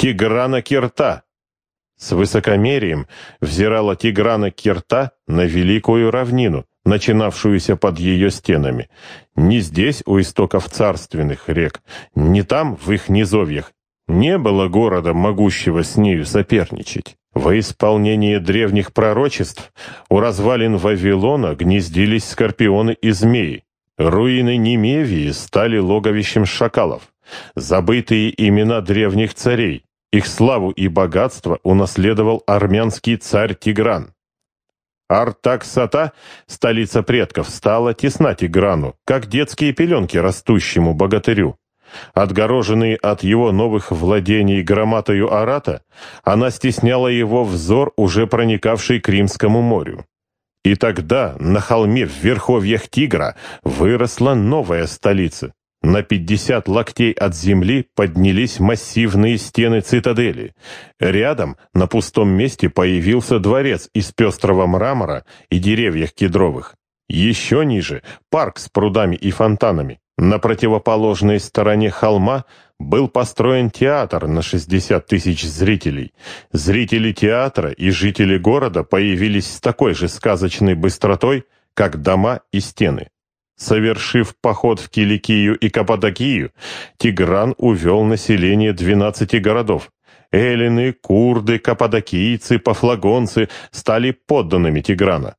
Тиграна Кирта. С высокомерием взирала Тиграна Кирта на великую равнину, начинавшуюся под ее стенами. Не здесь, у истоков царственных рек, не там, в их низовьях, не было города, могущего с нею соперничать. Во исполнение древних пророчеств у развалин Вавилона гнездились скорпионы и змеи. Руины Немевии стали логовищем шакалов. Забытые имена древних царей, их славу и богатство унаследовал армянский царь Тигран. Артаксата, столица предков, стала тесна Тиграну, как детские пеленки растущему богатырю. Отгороженный от его новых владений громатою Арата, она стесняла его взор, уже проникавший к Римскому морю. И тогда на холме в верховьях Тигра выросла новая столица. На пятьдесят локтей от земли поднялись массивные стены цитадели. Рядом, на пустом месте, появился дворец из пестрого мрамора и деревьев кедровых. Еще ниже — парк с прудами и фонтанами. На противоположной стороне холма был построен театр на 60 тысяч зрителей. Зрители театра и жители города появились с такой же сказочной быстротой, как дома и стены. Совершив поход в Киликию и Каппадокию, Тигран увел население 12 городов. Эллины, курды, каппадокийцы, пафлагонцы стали подданными Тиграна.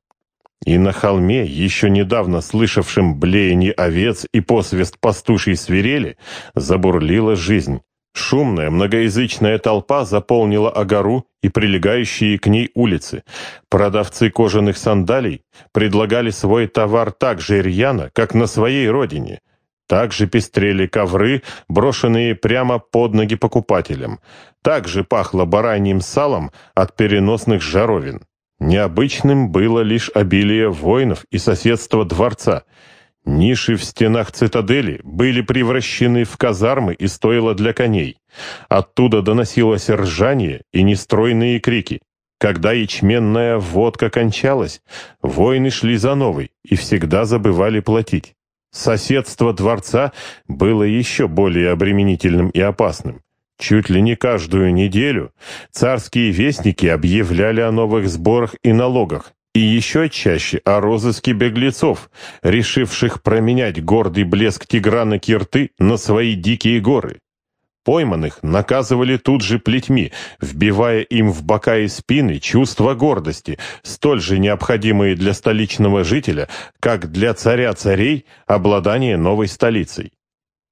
И на холме, еще недавно слышавшим блеяние овец и посвист пастушей свирели, забурлила жизнь. Шумная, многоязычная толпа заполнила Агару и прилегающие к ней улицы. Продавцы кожаных сандалий предлагали свой товар так же рьяно, как на своей родине. Также пестрели ковры, брошенные прямо под ноги покупателям. Также пахло бараньим салом от переносных жаровин. Необычным было лишь обилие воинов и соседство дворца. Ниши в стенах цитадели были превращены в казармы и стоило для коней. Оттуда доносилось ржание и нестройные крики. Когда ячменная водка кончалась, воины шли за новой и всегда забывали платить. Соседство дворца было еще более обременительным и опасным. Чуть ли не каждую неделю царские вестники объявляли о новых сборах и налогах, и еще чаще о розыске беглецов, решивших променять гордый блеск Тиграна Кирты на свои дикие горы. Пойманных наказывали тут же плетьми, вбивая им в бока и спины чувство гордости, столь же необходимые для столичного жителя, как для царя царей обладание новой столицей.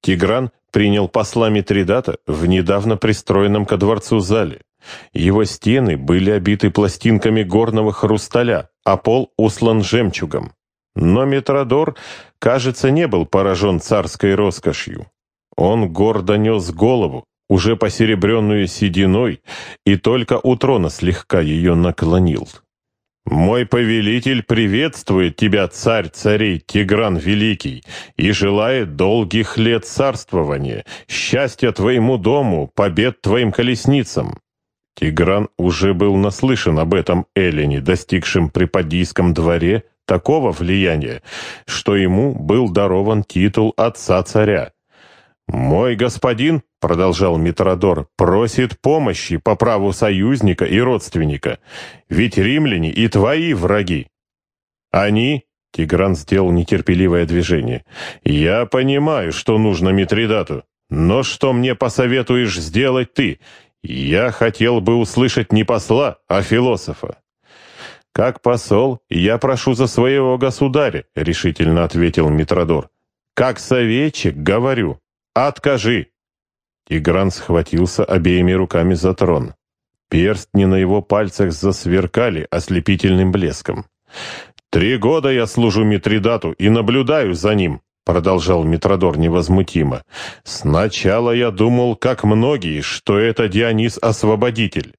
Тигран принял посла Митридата в недавно пристроенном ко дворцу зале. Его стены были обиты пластинками горного хрусталя, а пол услан жемчугом. Но Митродор, кажется, не был поражен царской роскошью. Он гордо нес голову, уже посеребренную сединой, и только у трона слегка ее наклонил. «Мой повелитель приветствует тебя, царь царей Тигран Великий, и желает долгих лет царствования, счастья твоему дому, побед твоим колесницам». Тигран уже был наслышан об этом Эллине, достигшем при Падийском дворе такого влияния, что ему был дарован титул отца царя. «Мой господин», — продолжал Митродор, — «просит помощи по праву союзника и родственника, ведь римляне и твои враги». «Они?» — Тигран сделал нетерпеливое движение. «Я понимаю, что нужно Митридату, но что мне посоветуешь сделать ты? Я хотел бы услышать не посла, а философа». «Как посол, я прошу за своего государя», — решительно ответил Митродор. «Как советчик, говорю, «Откажи!» Тигран схватился обеими руками за трон. Перстни на его пальцах засверкали ослепительным блеском. «Три года я служу Митридату и наблюдаю за ним», продолжал Митродор невозмутимо. «Сначала я думал, как многие, что это Дионис-освободитель.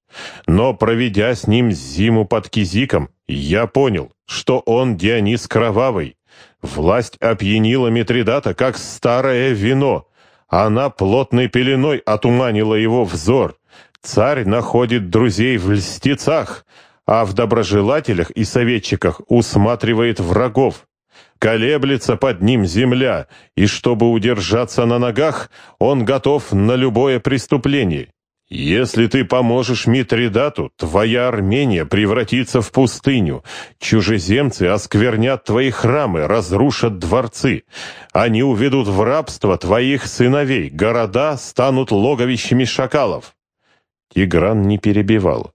Но, проведя с ним зиму под Кизиком, я понял, что он Дионис Кровавый. Власть опьянила Митридата, как старое вино, она плотной пеленой отуманила его взор. Царь находит друзей в льстецах, а в доброжелателях и советчиках усматривает врагов. Колеблется под ним земля, и чтобы удержаться на ногах, он готов на любое преступление. Если ты поможешь Митридату, твоя Армения превратится в пустыню. Чужеземцы осквернят твои храмы, разрушат дворцы. Они уведут в рабство твоих сыновей, города станут логовищами шакалов. Тигран не перебивал.